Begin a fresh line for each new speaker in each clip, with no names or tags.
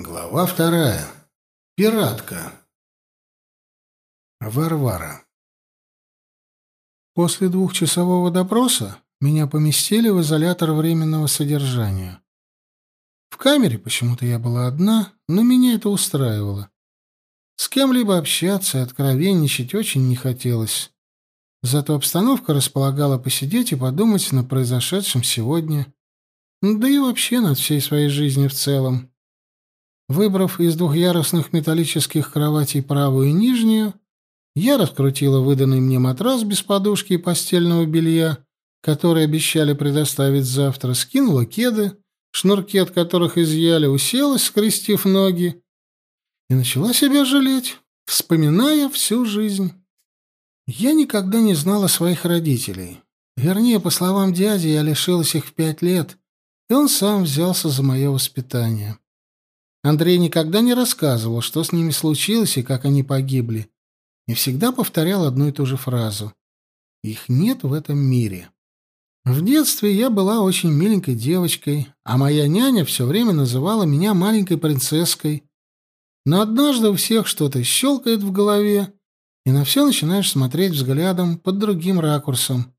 Глава вторая. Пиратка. Варвара. После двухчасового допроса меня поместили в изолятор временного содержания. В камере почему-то я была одна, но меня это устраивало. С кем-либо общаться и откровенничать очень не хотелось. Зато обстановка располагала посидеть и подумать на произошедшем сегодня, да и вообще над всей своей жизнью в целом. Выбрав из двухъярусных металлических кроватей правую и нижнюю, я раскрутила выданный мне матрас без подушки и постельного белья, который обещали предоставить завтра, скинула кеды, шнурки от которых изъяли, уселась, скрестив ноги, и начала себя жалеть, вспоминая всю жизнь. Я никогда не знала своих родителей. Вернее, по словам дяди, я лишилась их в пять лет, и он сам взялся за мое воспитание. Андрей никогда не рассказывал, что с ними случилось и как они погибли, и всегда повторял одну и ту же фразу. «Их нет в этом мире». В детстве я была очень миленькой девочкой, а моя няня все время называла меня маленькой принцесской. Но однажды у всех что-то щелкает в голове, и на все начинаешь смотреть взглядом под другим ракурсом.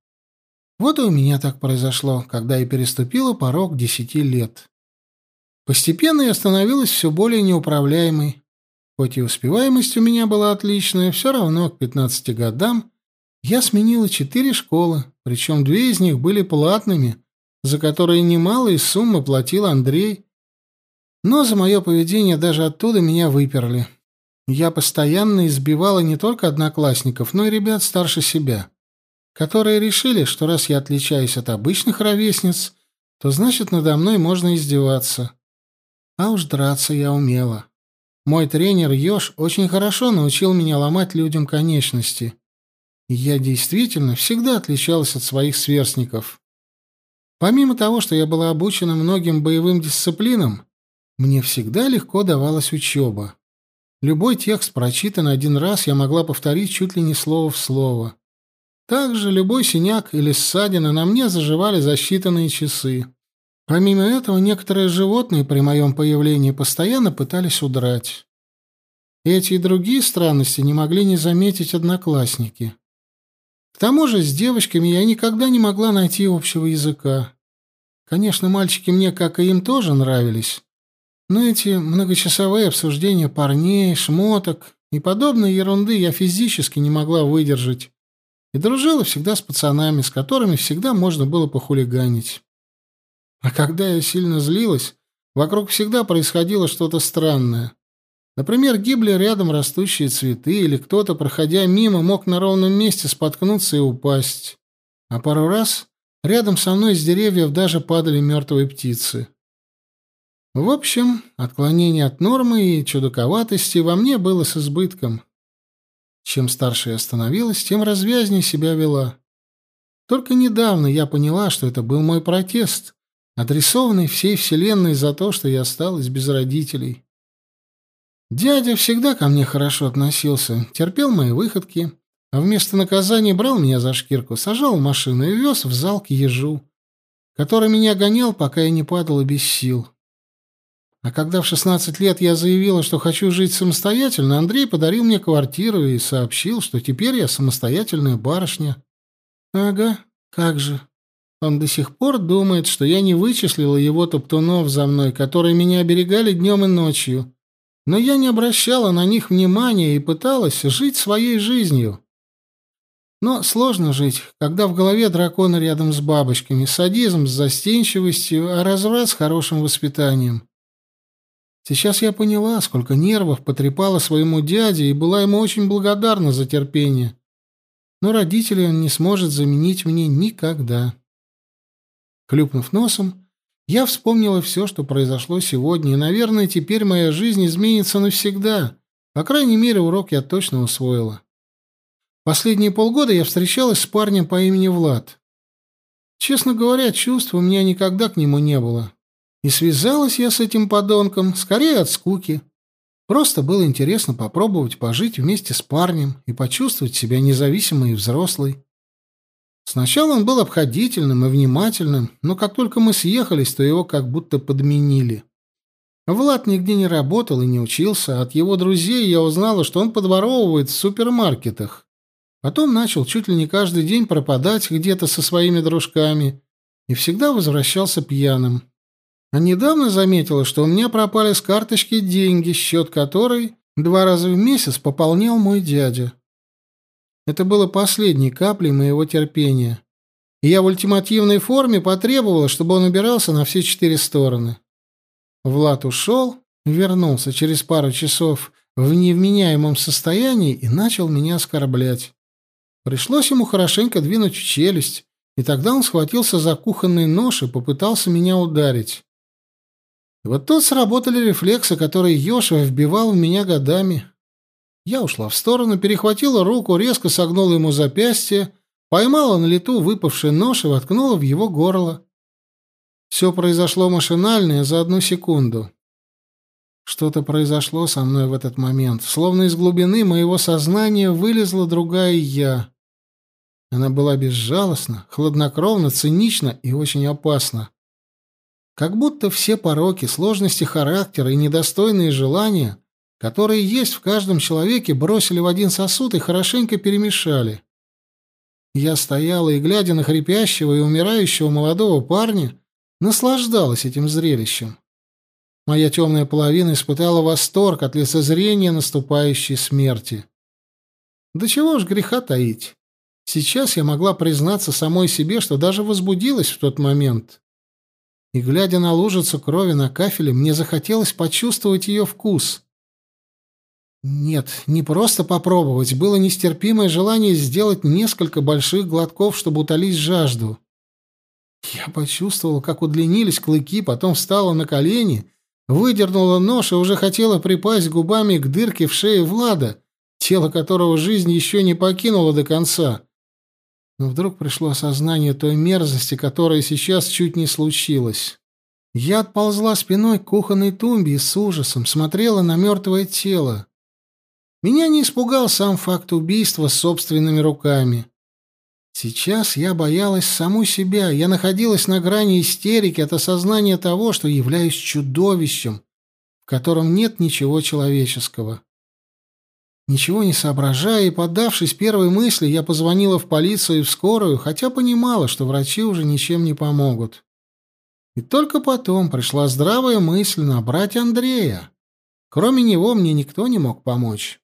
Вот и у меня так произошло, когда я переступила порог десяти лет. Постепенно я становилась все более неуправляемой. Хоть и успеваемость у меня была отличная, все равно к 15 годам я сменила четыре школы, причем две из них были платными, за которые немалые суммы платил Андрей. Но за мое поведение даже оттуда меня выперли. Я постоянно избивала не только одноклассников, но и ребят старше себя, которые решили, что раз я отличаюсь от обычных ровесниц, то значит надо мной можно издеваться. А уж драться я умела. Мой тренер Ёж очень хорошо научил меня ломать людям конечности. Я действительно всегда отличалась от своих сверстников. Помимо того, что я была обучена многим боевым дисциплинам, мне всегда легко давалась учеба. Любой текст, прочитанный один раз, я могла повторить чуть ли не слово в слово. Также любой синяк или ссадина на мне заживали за считанные часы. Помимо этого, некоторые животные при моем появлении постоянно пытались удрать. Эти и другие странности не могли не заметить одноклассники. К тому же с девочками я никогда не могла найти общего языка. Конечно, мальчики мне, как и им, тоже нравились. Но эти многочасовые обсуждения парней, шмоток и подобной ерунды я физически не могла выдержать. И дружила всегда с пацанами, с которыми всегда можно было похулиганить. А когда я сильно злилась, вокруг всегда происходило что-то странное. Например, гибли рядом растущие цветы, или кто-то, проходя мимо, мог на ровном месте споткнуться и упасть. А пару раз рядом со мной из деревьев даже падали мертвые птицы. В общем, отклонение от нормы и чудаковатости во мне было с избытком. Чем старше я становилась, тем развязнее себя вела. Только недавно я поняла, что это был мой протест, адресованный всей вселенной за то, что я осталась без родителей. Дядя всегда ко мне хорошо относился, терпел мои выходки, а вместо наказания брал меня за шкирку, сажал в машину и вез в зал к ежу, который меня гонял, пока я не падала без сил. А когда в 16 лет я заявила, что хочу жить самостоятельно, Андрей подарил мне квартиру и сообщил, что теперь я самостоятельная барышня. Ага, как же. Он до сих пор думает, что я не вычислила его топтунов за мной, которые меня оберегали днем и ночью. Но я не обращала на них внимания и пыталась жить своей жизнью. Но сложно жить, когда в голове дракона рядом с бабочками, садизм с застенчивостью, а разврат с хорошим воспитанием. Сейчас я поняла, сколько нервов потрепала своему дяде и была ему очень благодарна за терпение. Но родителей он не сможет заменить мне никогда. Хлюпнув носом, я вспомнила все, что произошло сегодня, и, наверное, теперь моя жизнь изменится навсегда. По крайней мере, урок я точно усвоила. Последние полгода я встречалась с парнем по имени Влад. Честно говоря, чувств у меня никогда к нему не было. И связалась я с этим подонком скорее от скуки. Просто было интересно попробовать пожить вместе с парнем и почувствовать себя независимой и взрослой. Сначала он был обходительным и внимательным, но как только мы съехались, то его как будто подменили. Влад нигде не работал и не учился, от его друзей я узнала, что он подворовывает в супермаркетах. Потом начал чуть ли не каждый день пропадать где-то со своими дружками и всегда возвращался пьяным. А недавно заметила, что у меня пропали с карточки деньги, счет которой два раза в месяц пополнял мой дядя. Это было последней каплей моего терпения. И я в ультимативной форме потребовала, чтобы он убирался на все четыре стороны. Влад ушел, вернулся через пару часов в невменяемом состоянии и начал меня оскорблять. Пришлось ему хорошенько двинуть в челюсть, и тогда он схватился за кухонный нож и попытался меня ударить. И вот тут сработали рефлексы, которые Ёша вбивал в меня годами. Я ушла в сторону, перехватила руку, резко согнула ему запястье, поймала на лету выпавший нож и воткнула в его горло. Все произошло машинально и за одну секунду. Что-то произошло со мной в этот момент, словно из глубины моего сознания вылезла другая я. Она была безжалостна, хладнокровна, цинична и очень опасна. Как будто все пороки, сложности характера и недостойные желания, которые есть в каждом человеке, бросили в один сосуд и хорошенько перемешали. Я стояла и, глядя на хрипящего и умирающего молодого парня, наслаждалась этим зрелищем. Моя темная половина испытала восторг от лицезрения наступающей смерти. Да чего ж греха таить. Сейчас я могла признаться самой себе, что даже возбудилась в тот момент и, глядя на лужицу крови на кафеле, мне захотелось почувствовать ее вкус. Нет, не просто попробовать, было нестерпимое желание сделать несколько больших глотков, чтобы утолить жажду. Я почувствовала, как удлинились клыки, потом встала на колени, выдернула нож и уже хотела припасть губами к дырке в шее Влада, тело которого жизнь еще не покинула до конца. Но вдруг пришло осознание той мерзости, которая сейчас чуть не случилась. Я отползла спиной к кухонной тумбе и с ужасом смотрела на мертвое тело. Меня не испугал сам факт убийства собственными руками. Сейчас я боялась саму себя, я находилась на грани истерики от осознания того, что являюсь чудовищем, в котором нет ничего человеческого. Ничего не соображая и поддавшись первой мысли, я позвонила в полицию и в скорую, хотя понимала, что врачи уже ничем не помогут. И только потом пришла здравая мысль набрать Андрея. Кроме него мне никто не мог помочь.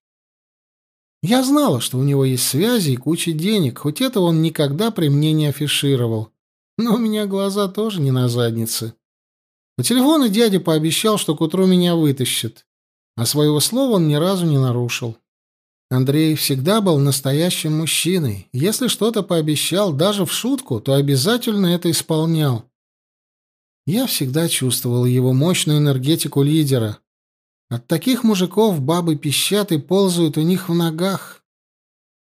Я знала, что у него есть связи и куча денег, хоть это он никогда при мне не афишировал. Но у меня глаза тоже не на заднице. По телефону дядя пообещал, что к утру меня вытащит, а своего слова он ни разу не нарушил. Андрей всегда был настоящим мужчиной. Если что-то пообещал, даже в шутку, то обязательно это исполнял. Я всегда чувствовал его мощную энергетику лидера. От таких мужиков бабы пищат и ползают у них в ногах.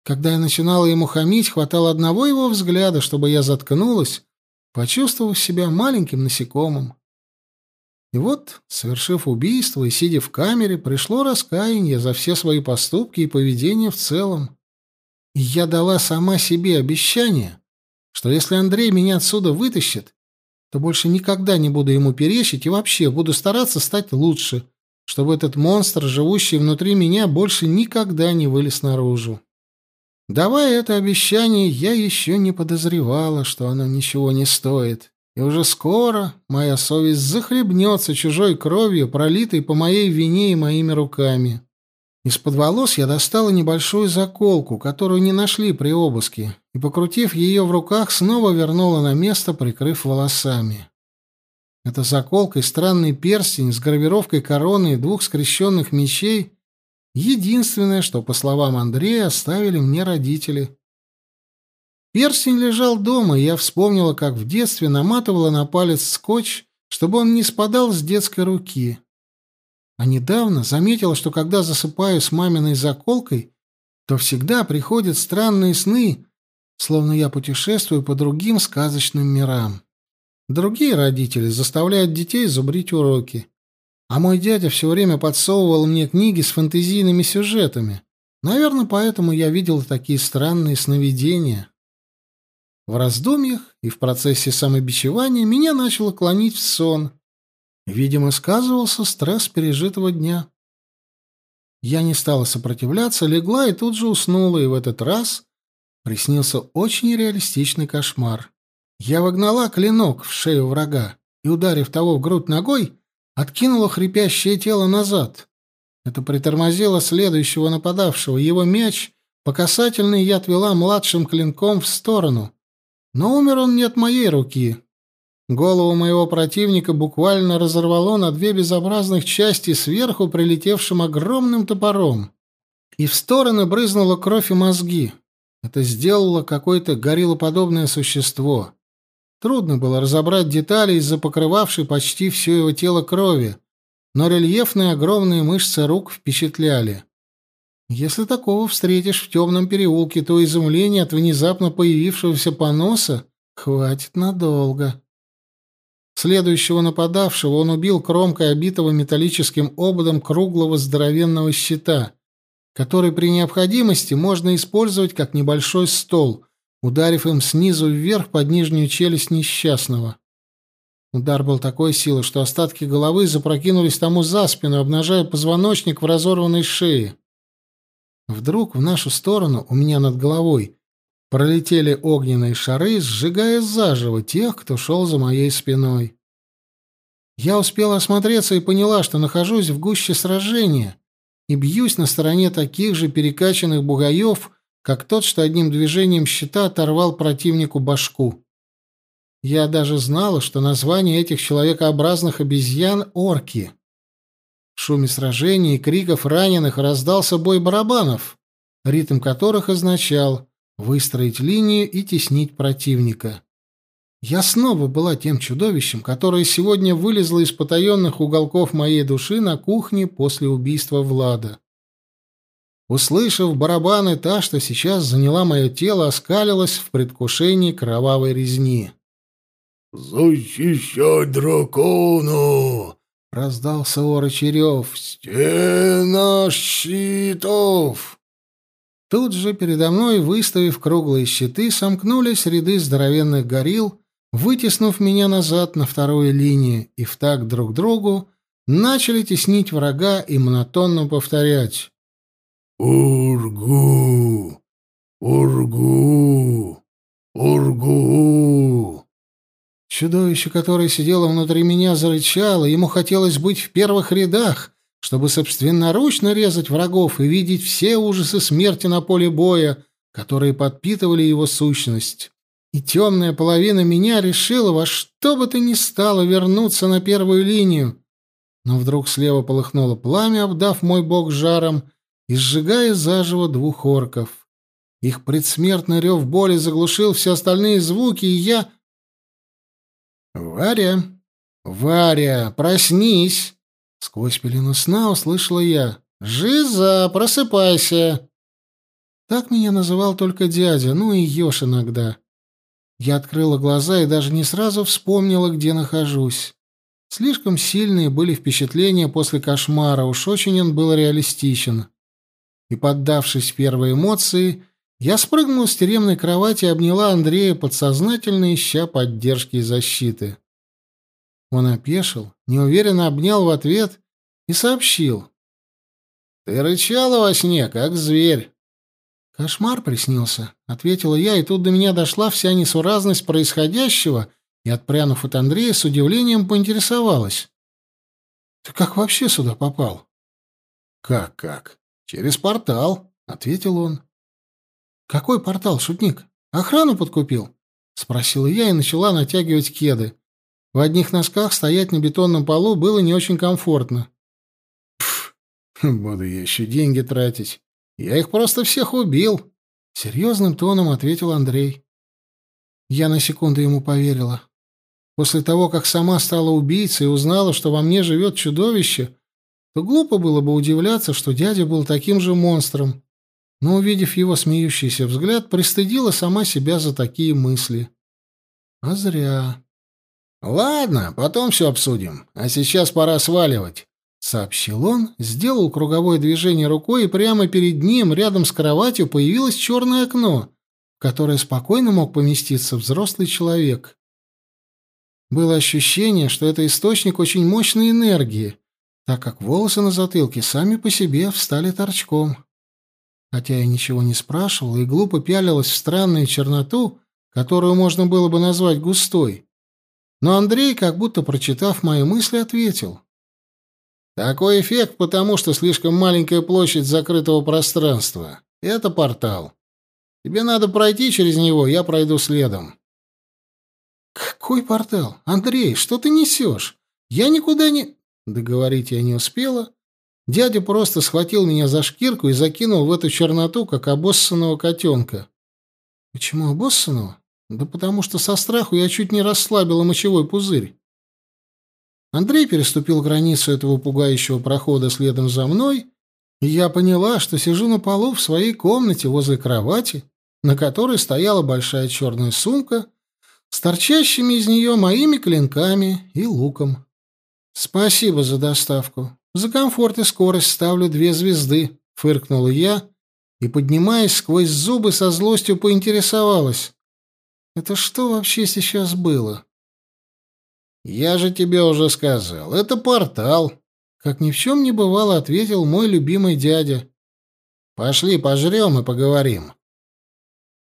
Когда я начинала ему хамить, хватало одного его взгляда, чтобы я заткнулась, почувствовав себя маленьким насекомым. И вот, совершив убийство и сидя в камере, пришло раскаяние за все свои поступки и поведение в целом. И я дала сама себе обещание, что если Андрей меня отсюда вытащит, то больше никогда не буду ему перечить и вообще буду стараться стать лучше, чтобы этот монстр, живущий внутри меня, больше никогда не вылез наружу. Давая это обещание, я еще не подозревала, что оно ничего не стоит. И уже скоро моя совесть захлебнется чужой кровью, пролитой по моей вине и моими руками. Из-под волос я достала небольшую заколку, которую не нашли при обыске, и, покрутив ее в руках, снова вернула на место, прикрыв волосами. Эта заколка и странный перстень с гравировкой короны и двух скрещенных мечей — единственное, что, по словам Андрея, оставили мне родители. Перстень лежал дома, и я вспомнила, как в детстве наматывала на палец скотч, чтобы он не спадал с детской руки. А недавно заметила, что когда засыпаю с маминой заколкой, то всегда приходят странные сны, словно я путешествую по другим сказочным мирам. Другие родители заставляют детей зубрить уроки. А мой дядя все время подсовывал мне книги с фэнтезийными сюжетами. Наверное, поэтому я видел такие странные сновидения. В раздумьях и в процессе самобичевания меня начало клонить в сон. Видимо, сказывался стресс пережитого дня. Я не стала сопротивляться, легла и тут же уснула, и в этот раз приснился очень реалистичный кошмар. Я вогнала клинок в шею врага и, ударив того в грудь ногой, откинула хрипящее тело назад. Это притормозило следующего нападавшего. Его мяч по касательной я отвела младшим клинком в сторону. Но умер он не от моей руки. Голову моего противника буквально разорвало на две безобразных части сверху прилетевшим огромным топором. И в стороны брызнула кровь и мозги. Это сделало какое-то гориллоподобное существо. Трудно было разобрать детали из-за покрывавшей почти все его тело крови, но рельефные огромные мышцы рук впечатляли. Если такого встретишь в темном переулке, то изумление от внезапно появившегося поноса хватит надолго. Следующего нападавшего он убил кромкой обитого металлическим ободом круглого здоровенного щита, который при необходимости можно использовать как небольшой стол, ударив им снизу вверх под нижнюю челюсть несчастного. Удар был такой силы, что остатки головы запрокинулись тому за спину, обнажая позвоночник в разорванной шее. Вдруг в нашу сторону, у меня над головой, пролетели огненные шары, сжигая заживо тех, кто шел за моей спиной. Я успела осмотреться и поняла, что нахожусь в гуще сражения и бьюсь на стороне таких же перекачанных бугаев, как тот, что одним движением щита оторвал противнику башку. Я даже знала, что название этих человекообразных обезьян — орки. В шуме сражений и криков раненых раздался бой барабанов, ритм которых означал выстроить линию и теснить противника. Я снова была тем чудовищем, которое сегодня вылезло из потаенных уголков моей души на кухне после убийства Влада. Услышав барабаны, та, что сейчас заняла мое тело, оскалилась в предвкушении кровавой резни.
«Защищать дракону!» — раздался орочий рев. «Стена щитов!»
Тут же передо мной, выставив круглые щиты, сомкнулись ряды здоровенных горилл, вытеснув меня назад на вторую линию, и в так друг другу начали теснить врага и монотонно повторять
«Ургу! Ургу! Ургу!»
Чудовище, которое сидело внутри меня, зарычало, ему хотелось быть в первых рядах, чтобы собственноручно резать врагов и видеть все ужасы смерти на поле боя, которые подпитывали его сущность. И темная половина меня решила во что бы то ни стало вернуться на первую линию. Но вдруг слева полыхнуло пламя, обдав мой бок жаром, и сжигая заживо двух орков. Их предсмертный рев боли заглушил все остальные звуки, и я... «Варя! Варя! Проснись!» Сквозь пелену сна услышала я. «Жиза! Просыпайся!» Так меня называл только дядя, ну и Ёж иногда. Я открыла глаза и даже не сразу вспомнила, где нахожусь. Слишком сильные были впечатления после кошмара, уж очень он был реалистичен и, поддавшись первой эмоции, я спрыгнула с тюремной кровати и обняла Андрея, подсознательно ища поддержки и защиты. Он опешил, неуверенно обнял в ответ и сообщил. «Ты рычала во сне, как зверь». «Кошмар приснился», — ответила я, и тут до меня дошла вся несуразность происходящего, и, отпрянув от Андрея, с удивлением поинтересовалась. «Ты как вообще сюда попал?»
«Как-как?
«Через портал», — ответил он. «Какой портал, шутник? Охрану подкупил?» — спросила я и начала натягивать кеды. В одних носках стоять на бетонном полу было не очень комфортно.
«Пф, буду я еще деньги тратить. Я их просто всех убил», —
серьезным тоном ответил Андрей. Я на секунду ему поверила. После того, как сама стала убийцей и узнала, что во мне живет чудовище, то глупо было бы удивляться, что дядя был таким же монстром. Но, увидев его смеющийся взгляд, пристыдила сама себя за такие мысли. А зря.
«Ладно, потом все обсудим. А сейчас пора сваливать», — сообщил он, сделал круговое движение рукой, и прямо перед ним, рядом с кроватью, появилось черное окно, в которое спокойно мог поместиться взрослый человек.
Было ощущение, что это источник очень мощной энергии, так как волосы на затылке сами по себе встали торчком. Хотя я ничего не спрашивала и глупо пялилась в странную черноту, которую можно было бы назвать густой. Но Андрей, как будто прочитав мои мысли, ответил. «Такой эффект, потому что слишком маленькая площадь закрытого пространства. Это портал. Тебе надо пройти через него, я пройду следом». «Какой портал? Андрей, что ты несешь? Я никуда не...» Договорить я не успела. Дядя просто схватил меня за шкирку и закинул в эту черноту, как обоссанного котенка. Почему обоссанного? Да потому что со страху я чуть не расслабила мочевой пузырь. Андрей переступил границу этого пугающего прохода следом за мной, и я поняла, что сижу на полу в своей комнате возле кровати, на которой стояла большая черная сумка с торчащими из нее моими клинками и луком. «Спасибо за доставку. За комфорт и скорость ставлю две звезды», — фыркнула я и, поднимаясь сквозь зубы, со злостью поинтересовалась. «Это что вообще сейчас было?» «Я же тебе уже сказал, это портал», — как ни в чем не бывало, ответил мой любимый дядя. «Пошли пожрем и поговорим.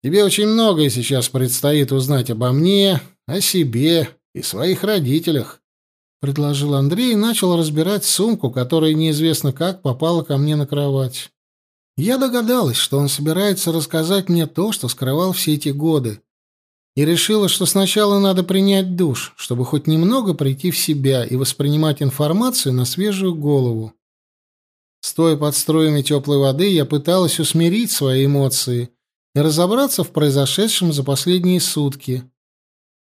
Тебе очень многое сейчас предстоит узнать обо мне, о себе и своих родителях предложил Андрей и начал разбирать сумку, которая неизвестно как попала ко мне на кровать. Я догадалась, что он собирается рассказать мне то, что скрывал все эти годы, и решила, что сначала надо принять душ, чтобы хоть немного прийти в себя и воспринимать информацию на свежую голову. Стоя под струями теплой воды, я пыталась усмирить свои эмоции и разобраться в произошедшем за последние сутки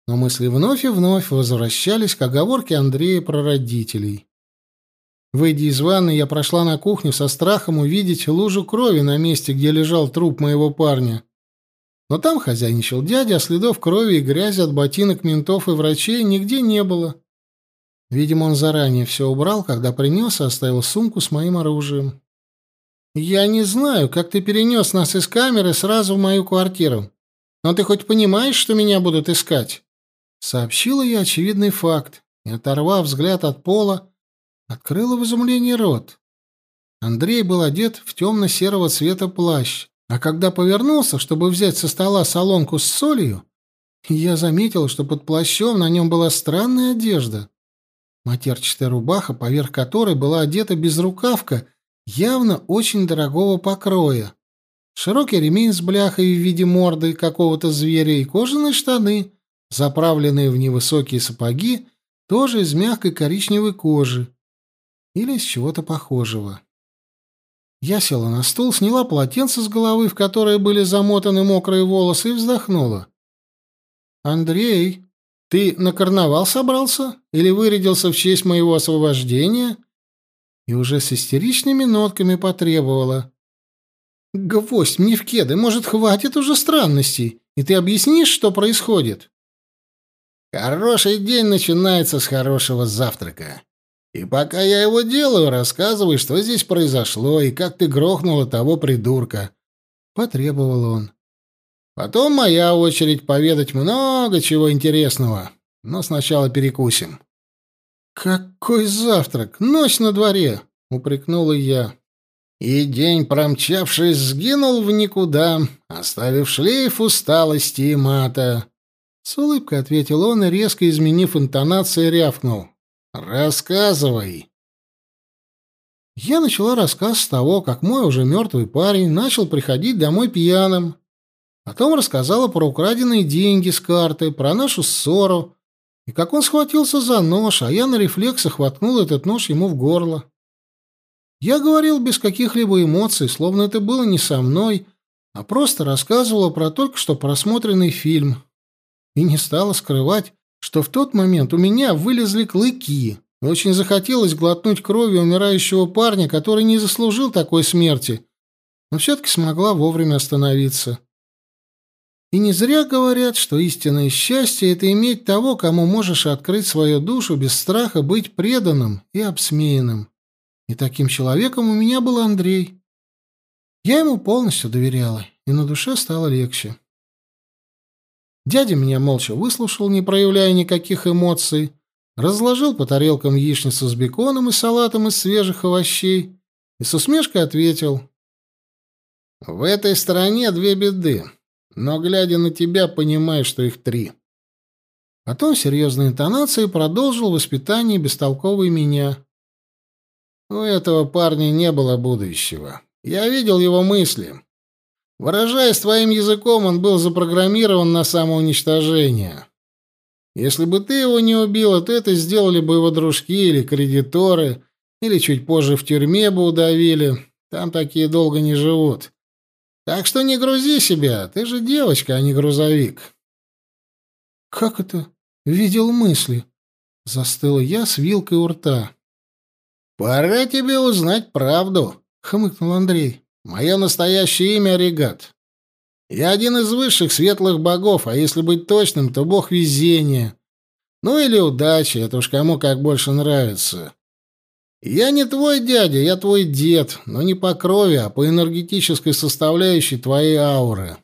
но мысли вновь и вновь возвращались к оговорке Андрея про родителей. Выйдя из ванны, я прошла на кухню со страхом увидеть лужу крови на месте, где лежал труп моего парня. Но там хозяйничал дядя, а следов крови и грязи от ботинок ментов и врачей нигде не было. Видимо, он заранее все убрал, когда принес и оставил сумку с моим оружием. «Я не знаю, как ты перенес нас из камеры сразу в мою квартиру. Но ты хоть понимаешь, что меня будут искать?» Сообщила я очевидный факт и, оторвав взгляд от пола, открыла в изумлении рот. Андрей был одет в темно-серого цвета плащ, а когда повернулся, чтобы взять со стола солонку с солью, я заметил, что под плащом на нем была странная одежда. Матерчатая рубаха, поверх которой была одета безрукавка, явно очень дорогого покроя. Широкий ремень с бляхой в виде морды какого-то зверя и кожаные штаны — заправленные в невысокие сапоги, тоже из мягкой коричневой кожи или из чего-то похожего. Я села на стул, сняла полотенце с головы, в которое были замотаны мокрые волосы, и вздохнула. «Андрей, ты на карнавал собрался? Или вырядился в честь моего освобождения?» И уже с истеричными нотками потребовала. «Гвоздь мне в кеды, может, хватит уже странностей, и ты объяснишь, что происходит?» Хороший день начинается с хорошего завтрака. И пока я его делаю, рассказывай, что здесь произошло и как ты грохнула того придурка. Потребовал он. Потом моя очередь поведать много чего интересного. Но сначала перекусим. Какой завтрак? Ночь на дворе, упрекнула я. И день, промчавшись, сгинул в никуда, оставив шлейф усталости и мата. С улыбкой ответил он и, резко изменив интонацию, рявкнул. «Рассказывай!» Я начала рассказ с того, как мой уже мертвый парень начал приходить домой пьяным. Потом рассказала про украденные деньги с карты, про нашу ссору, и как он схватился за нож, а я на рефлексах воткнул этот нож ему в горло. Я говорил без каких-либо эмоций, словно это было не со мной, а просто рассказывала про только что просмотренный фильм, и не стала скрывать, что в тот момент у меня вылезли клыки, очень захотелось глотнуть крови умирающего парня, который не заслужил такой смерти, но все-таки смогла вовремя остановиться. И не зря говорят, что истинное счастье — это иметь того, кому можешь открыть свою душу без страха быть преданным и обсмеянным. И таким человеком у меня был Андрей. Я ему полностью доверяла, и на душе стало легче. Дядя меня молча выслушал, не проявляя никаких эмоций, разложил по тарелкам яичницу с беконом и салатом из свежих овощей и с усмешкой ответил. «В этой стороне две беды, но, глядя на тебя, понимаю, что их три». Потом серьезной интонацией продолжил воспитание бестолковой меня. У этого парня не было будущего. Я видел его мысли. Выражаясь твоим языком, он был запрограммирован на самоуничтожение. Если бы ты его не убила, то это сделали бы его дружки или кредиторы, или чуть позже в тюрьме бы удавили. Там такие долго не живут. Так что не грузи себя, ты же девочка, а не грузовик. Как это? Видел мысли. Застыла я с вилкой у рта. Пора тебе узнать правду, хмыкнул Андрей. Мое настоящее имя Регат. Я один из высших светлых богов, а если быть точным, то бог везения. Ну или удачи, это уж кому как больше нравится. Я не твой дядя, я твой дед, но не по крови, а по энергетической составляющей твоей ауры.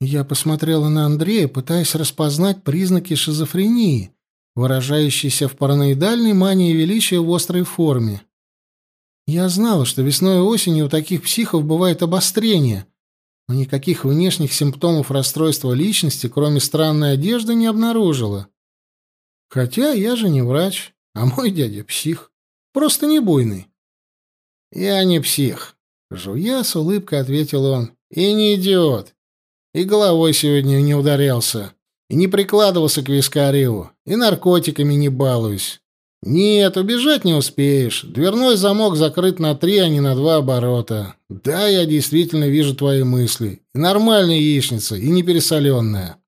Я посмотрела на Андрея, пытаясь распознать признаки шизофрении, выражающейся в параноидальной мании величия в острой форме. Я знала, что весной и осенью у таких психов бывает обострение, но никаких внешних симптомов расстройства личности, кроме странной одежды, не обнаружила. Хотя я же не врач, а мой дядя псих, просто не буйный. Я не псих, жуя с улыбкой ответил он, и не идиот. И головой сегодня не ударялся, и не прикладывался к вискареву, и наркотиками не балуюсь. «Нет, убежать не успеешь. Дверной замок закрыт на три, а не на два оборота. Да, я действительно вижу твои мысли. И нормальная яичница, и не пересоленная».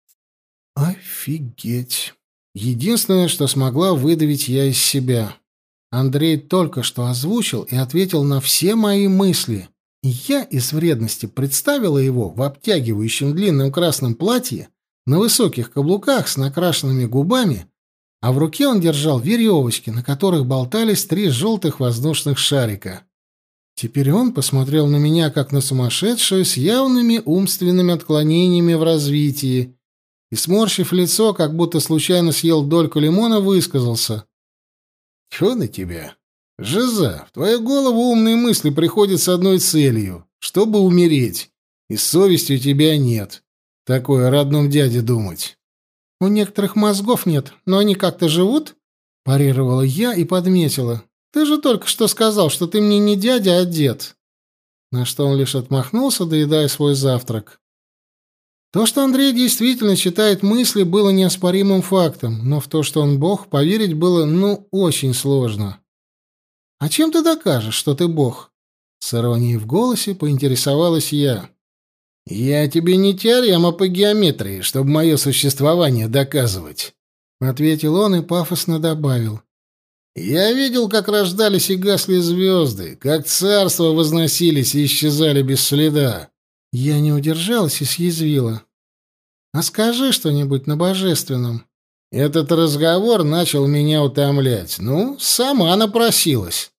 «Офигеть!» Единственное, что смогла выдавить я из себя. Андрей только что озвучил и ответил на все мои мысли. И я из вредности представила его в обтягивающем длинном красном платье, на высоких каблуках с накрашенными губами, а в руке он держал веревочки, на которых болтались три желтых воздушных шарика. Теперь он посмотрел на меня как на сумасшедшую с явными умственными отклонениями в развитии и, сморщив лицо, как будто случайно съел дольку лимона, высказался. «Чё на тебя? Жиза, в твою голову умные мысли приходят с одной целью — чтобы умереть, и совести у тебя нет. Такое о родном дяде думать». У некоторых мозгов нет, но они как-то живут?» Парировала я и подметила. «Ты же только что сказал, что ты мне не дядя, а дед». На что он лишь отмахнулся, доедая свой завтрак. То, что Андрей действительно читает мысли, было неоспоримым фактом, но в то, что он бог, поверить было, ну, очень сложно. «А чем ты докажешь, что ты бог?» С иронией в голосе поинтересовалась я. «Я тебе не теорема по геометрии, чтобы мое существование доказывать», — ответил он и пафосно добавил. «Я видел, как рождались и гасли звезды, как царства возносились и исчезали без следа». Я не удержалась и съязвила. «А скажи что-нибудь на божественном». Этот разговор начал меня утомлять. Ну, сама напросилась.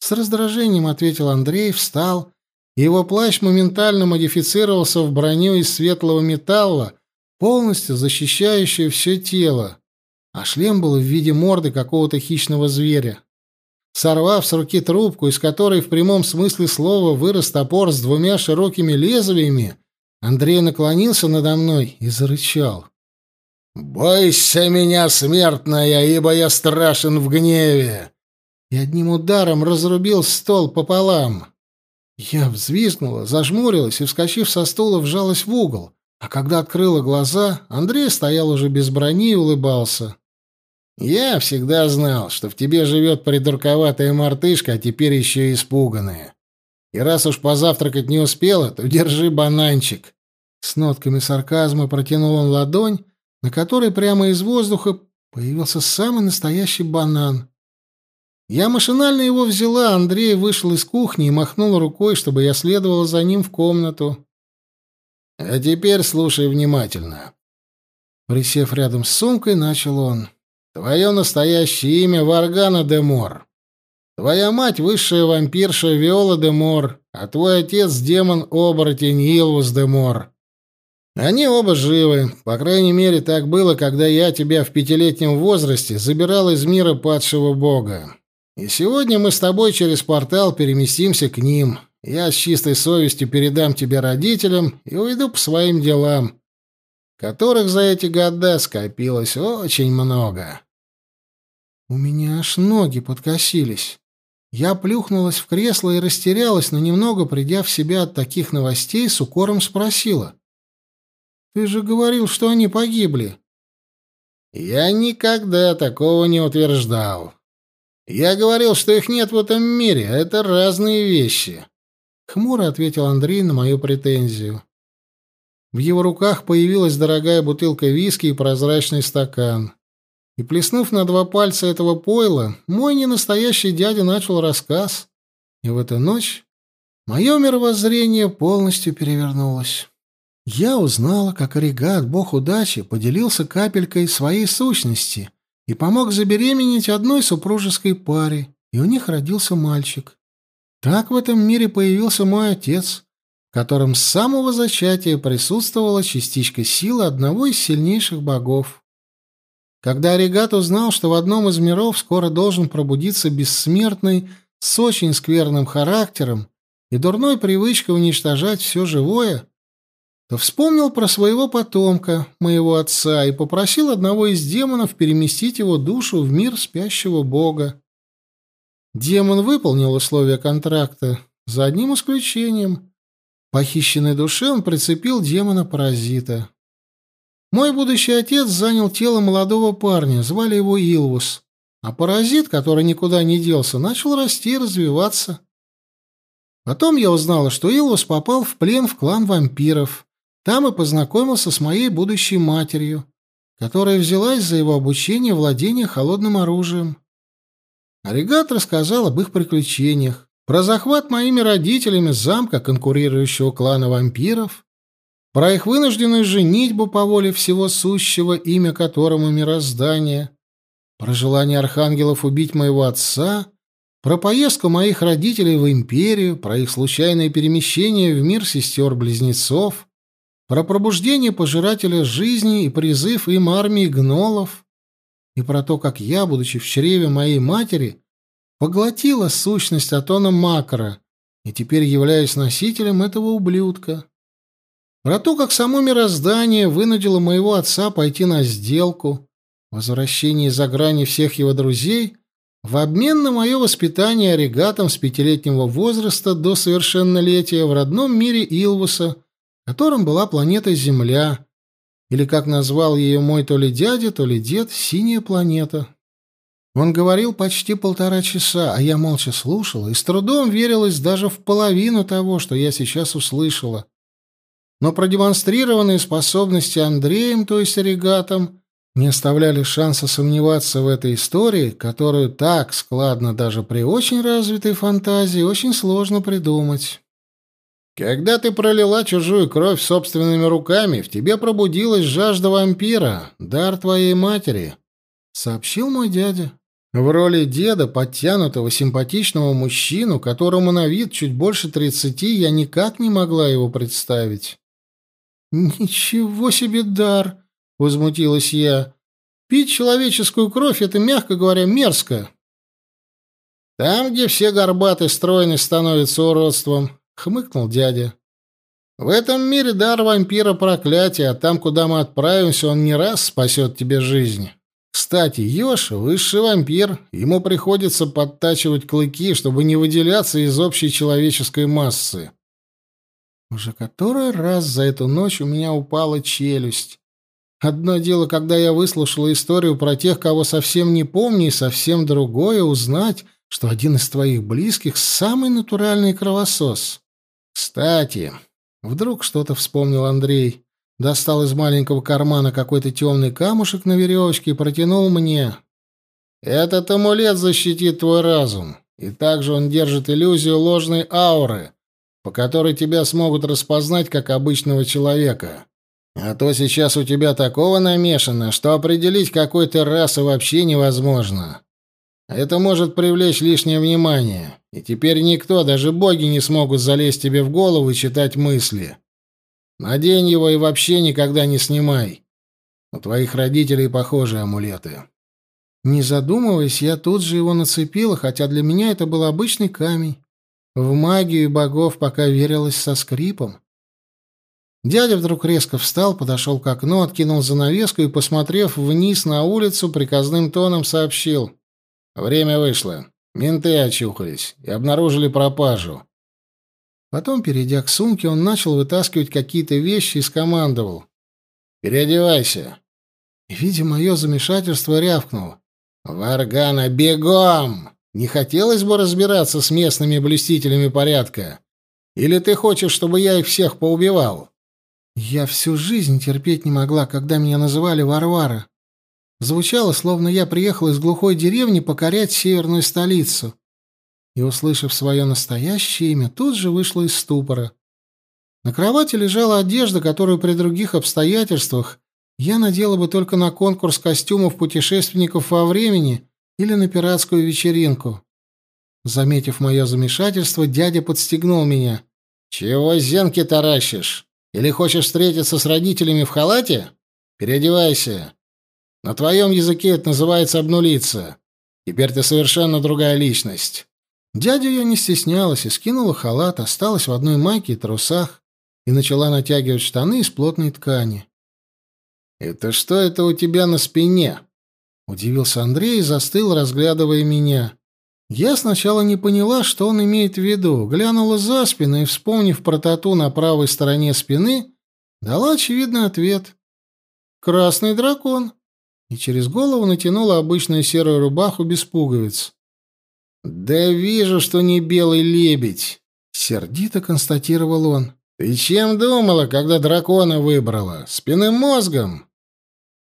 С раздражением ответил Андрей, встал его плащ моментально модифицировался в броню из светлого металла, полностью защищающую все тело, а шлем был в виде морды какого-то хищного зверя. Сорвав с руки трубку, из которой в прямом смысле слова вырос топор с двумя широкими лезвиями, Андрей наклонился надо мной и зарычал. «Бойся меня, смертная, ибо я страшен в гневе!» И одним ударом разрубил стол пополам. Я взвизгнула, зажмурилась и, вскочив со стула, вжалась в угол. А когда открыла глаза, Андрей стоял уже без брони и улыбался. «Я всегда знал, что в тебе живет придурковатая мартышка, а теперь еще и испуганная. И раз уж позавтракать не успела, то держи бананчик». С нотками сарказма протянул он ладонь, на которой прямо из воздуха появился самый настоящий банан. Я машинально его взяла, Андрей вышел из кухни и махнул рукой, чтобы я следовала за ним в комнату. «А теперь слушай внимательно». Присев рядом с сумкой, начал он. «Твое настоящее имя Варгана де Мор. Твоя мать — высшая вампирша Виола де Мор, а твой отец — демон-оборотень Илвус де Мор.
Они оба живы. По крайней мере, так было, когда я тебя в пятилетнем возрасте забирал из мира падшего бога. И сегодня мы с тобой через портал переместимся к ним. Я с чистой совестью передам тебя родителям и уйду по своим делам, которых за эти года скопилось очень много.
У меня аж ноги подкосились. Я плюхнулась в кресло и растерялась, но немного придя в себя от таких новостей, с укором спросила. Ты же говорил, что они погибли.
Я никогда такого не утверждал. Я говорил, что их нет в этом мире, а это разные вещи.
Хмуро ответил Андрей на мою претензию. В его руках появилась дорогая бутылка виски и прозрачный стакан. И плеснув на два пальца этого пойла, мой ненастоящий дядя начал рассказ. И в эту ночь мое мировоззрение полностью перевернулось. Я узнала, как Оригат, бог удачи, поделился капелькой своей сущности и помог забеременеть одной супружеской паре, и у них родился мальчик. Так в этом мире появился мой отец, в котором с самого зачатия присутствовала частичка силы одного из сильнейших богов. Когда Оригат узнал, что в одном из миров скоро должен пробудиться бессмертный с очень скверным характером и дурной привычкой уничтожать все живое, вспомнил про своего потомка, моего отца, и попросил одного из демонов переместить его душу в мир спящего бога. Демон выполнил условия контракта, за одним исключением. Похищенной душе он прицепил демона-паразита. Мой будущий отец занял тело молодого парня, звали его Илвус, а паразит, который никуда не делся, начал расти и развиваться. Потом я узнала, что Илвус попал в плен в клан вампиров, там и познакомился с моей будущей матерью, которая взялась за его обучение владения холодным оружием. Оригат рассказал об их приключениях, про захват моими родителями замка конкурирующего клана вампиров, про их вынужденную женитьбу по воле всего сущего, имя которому мироздание, про желание архангелов убить моего отца, про поездку моих родителей в империю, про их случайное перемещение в мир сестер-близнецов, про пробуждение пожирателя жизни и призыв им армии гнолов, и про то, как я, будучи в чреве моей матери, поглотила сущность Атона Макара и теперь являюсь носителем этого ублюдка. Про то, как само мироздание вынудило моего отца пойти на сделку, возвращение за грани всех его друзей в обмен на мое воспитание оригатом с пятилетнего возраста до совершеннолетия в родном мире Илвуса — которым была планета Земля, или, как назвал ее мой то ли дядя, то ли дед, синяя планета. Он говорил почти полтора часа, а я молча слушала и с трудом верилась даже в половину того, что я сейчас услышала. Но продемонстрированные способности Андреем, то есть регатом, не оставляли шанса сомневаться в этой истории, которую так складно даже при очень развитой фантазии очень сложно придумать.
Когда ты пролила чужую кровь собственными руками, в тебе пробудилась жажда вампира, дар твоей матери,
сообщил мой дядя.
В роли деда, подтянутого, симпатичного мужчину, которому на вид чуть больше тридцати, я никак не могла его представить.
«Ничего себе дар!» — возмутилась я. «Пить человеческую кровь — это, мягко говоря, мерзко».
«Там, где все горбаты стройны становятся уродством, — хмыкнул дядя. «В этом мире дар вампира проклятие, а там, куда мы отправимся, он не раз спасет тебе жизнь. Кстати, Ёж — высший вампир, ему приходится подтачивать клыки, чтобы не выделяться из общей человеческой массы».
Уже который раз за эту ночь у меня упала челюсть. Одно дело, когда я выслушала историю про тех, кого совсем не помню, и совсем другое — узнать, что один из твоих близких — самый натуральный кровосос. Кстати, вдруг что-то вспомнил Андрей. Достал из маленького кармана какой-то темный камушек на веревочке и протянул мне.
«Этот амулет защитит твой разум, и также он держит иллюзию ложной ауры, по которой тебя смогут распознать как обычного человека. А то сейчас у тебя такого намешано, что определить, какой ты расы вообще невозможно. Это может привлечь лишнее внимание, и теперь никто, даже боги, не смогут залезть тебе в голову и читать мысли. Надень его и вообще никогда не снимай. У твоих родителей похожие амулеты.
Не задумываясь, я тут же его нацепила, хотя для меня это был обычный камень. В магию богов пока верилось со скрипом. Дядя вдруг резко встал, подошел к окну, откинул занавеску и, посмотрев вниз на улицу, приказным тоном сообщил. «Время вышло. Менты очухались и обнаружили пропажу». Потом, перейдя к сумке, он начал вытаскивать какие-то вещи и скомандовал. «Переодевайся». И, видя мое замешательство, рявкнул. «Варгана, бегом! Не хотелось бы разбираться с местными блюстителями порядка? Или ты хочешь, чтобы я их всех поубивал?» Я всю жизнь терпеть не могла, когда меня называли Варвара. Звучало, словно я приехала из глухой деревни покорять северную столицу. И, услышав свое настоящее имя, тут же вышла из ступора. На кровати лежала одежда, которую при других обстоятельствах я надела бы только на конкурс костюмов путешественников во времени или на пиратскую вечеринку. Заметив мое замешательство, дядя подстегнул меня. «Чего зенки таращишь? Или хочешь встретиться с родителями в халате? Переодевайся. На твоем языке это называется обнулиться. Теперь ты совершенно другая личность». Дядя я не стеснялась и скинула халат, осталась в одной майке и трусах и начала натягивать штаны из плотной ткани. «Это что это у тебя на спине?» Удивился Андрей и застыл, разглядывая меня. Я сначала не поняла, что он имеет в виду, глянула за спину и, вспомнив про тату на правой стороне спины, дала очевидный ответ. «Красный дракон!» И через голову натянула обычную серую рубаху без пуговиц. «Да вижу, что не белый лебедь!» — сердито констатировал он. «Ты чем думала, когда дракона выбрала? Спинным мозгом?»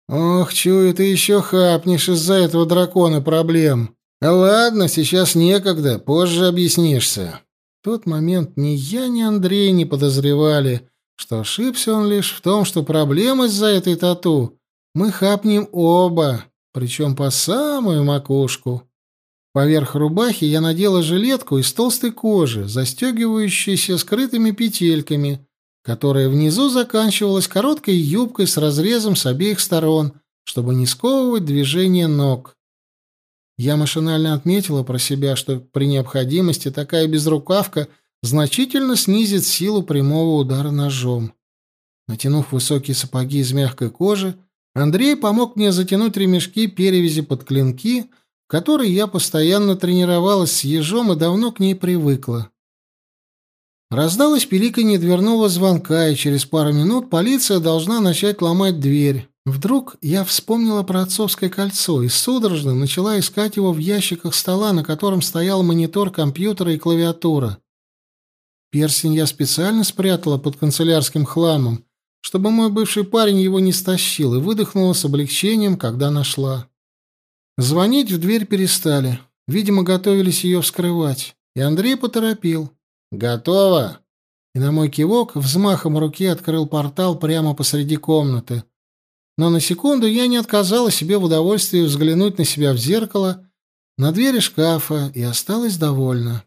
«Ох, чую, ты еще хапнешь из-за этого дракона проблем!» «Ладно, сейчас некогда, позже объяснишься». В тот момент ни я, ни Андрей не подозревали, что ошибся он лишь в том, что проблемы из-за этой тату мы хапнем оба, причем по самую макушку. Поверх рубахи я надела жилетку из толстой кожи, застегивающуюся скрытыми петельками, которая внизу заканчивалась короткой юбкой с разрезом с обеих сторон, чтобы не сковывать движение ног. Я машинально отметила про себя, что при необходимости такая безрукавка значительно снизит силу прямого удара ножом. Натянув высокие сапоги из мягкой кожи, Андрей помог мне затянуть ремешки перевязи под клинки, в которой я постоянно тренировалась с ежом и давно к ней привыкла. Раздалось пиликанье дверного звонка, и через пару минут полиция должна начать ломать дверь. Вдруг я вспомнила про отцовское кольцо и судорожно начала искать его в ящиках стола, на котором стоял монитор компьютера и клавиатура. Перстень я специально спрятала под канцелярским хламом, чтобы мой бывший парень его не стащил, и выдохнула с облегчением, когда нашла. Звонить в дверь перестали. Видимо, готовились ее вскрывать. И Андрей поторопил. «Готово!» И на мой кивок взмахом руки открыл портал прямо посреди комнаты — но на секунду я не отказала себе в удовольствии взглянуть на себя в зеркало, на двери шкафа и осталась довольна.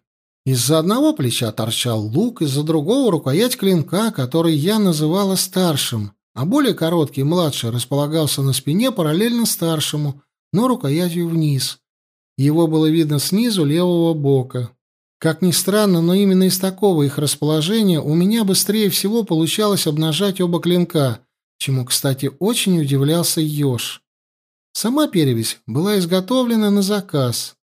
Из-за одного плеча торчал лук, из-за другого — рукоять клинка, который я называла старшим, а более короткий, младший, располагался на спине параллельно старшему, но рукоятью вниз. Его было видно снизу левого бока. Как ни странно, но именно из такого их расположения у меня быстрее всего получалось обнажать оба клинка — чему, кстати, очень удивлялся Ёж. Сама перевязь была изготовлена на заказ.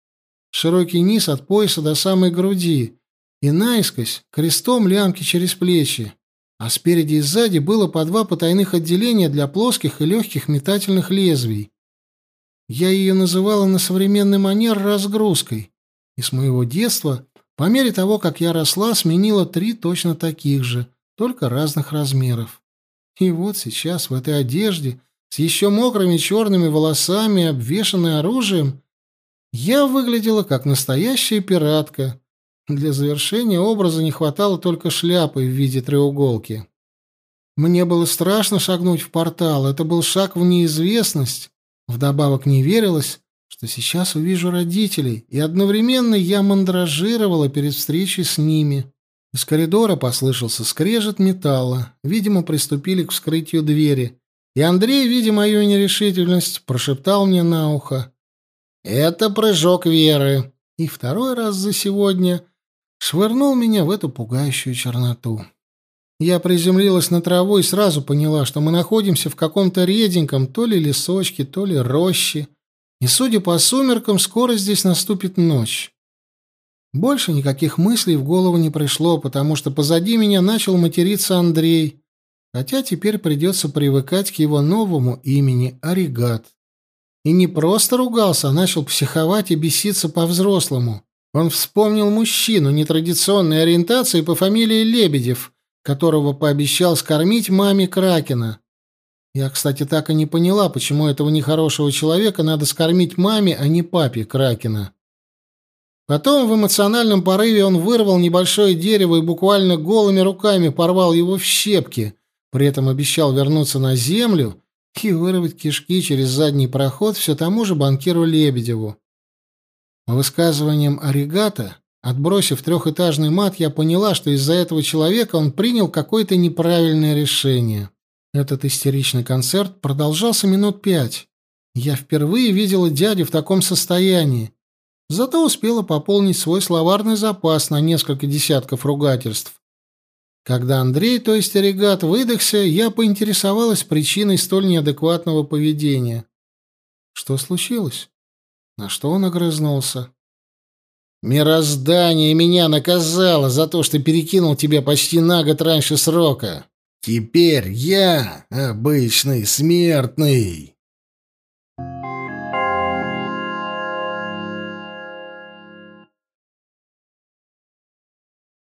Широкий низ от пояса до самой груди и наискось крестом лямки через плечи, а спереди и сзади было по два потайных отделения для плоских и легких метательных лезвий. Я ее называла на современный манер разгрузкой, и с моего детства, по мере того, как я росла, сменила три точно таких же, только разных размеров. И вот сейчас в этой одежде, с еще мокрыми черными волосами, обвешанной оружием, я выглядела как настоящая пиратка. Для завершения образа не хватало только шляпы в виде треуголки. Мне было страшно шагнуть в портал, это был шаг в неизвестность. Вдобавок не верилось, что сейчас увижу родителей, и одновременно я мандражировала перед встречей с ними. Из коридора послышался скрежет металла. Видимо, приступили к вскрытию двери. И Андрей, видя мою нерешительность, прошептал мне на ухо. «Это прыжок веры». И второй раз за сегодня швырнул меня в эту пугающую черноту. Я приземлилась на траву и сразу поняла, что мы находимся в каком-то реденьком то ли лесочке, то ли роще. И, судя по сумеркам, скоро здесь наступит ночь. Больше никаких мыслей в голову не пришло, потому что позади меня начал материться Андрей, хотя теперь придется привыкать к его новому имени Оригат. И не просто ругался, а начал психовать и беситься по-взрослому. Он вспомнил мужчину нетрадиционной ориентации по фамилии Лебедев, которого пообещал скормить маме Кракена. Я, кстати, так и не поняла, почему этого нехорошего человека надо скормить маме, а не папе Кракена. Потом в эмоциональном порыве он вырвал небольшое дерево и буквально голыми руками порвал его в щепки, при этом обещал вернуться на землю и вырвать кишки через задний проход все тому же банкиру Лебедеву. По высказываниям Оригата, отбросив трехэтажный мат, я поняла, что из-за этого человека он принял какое-то неправильное решение. Этот истеричный концерт продолжался минут пять. Я впервые видела дядю в таком состоянии, Зато успела пополнить свой словарный запас на несколько десятков ругательств. Когда Андрей, то есть Орегат, выдохся, я поинтересовалась причиной столь неадекватного поведения. Что случилось? На что он огрызнулся?
«Мироздание меня наказало за то, что перекинул тебя почти на год раньше срока. Теперь я обычный смертный».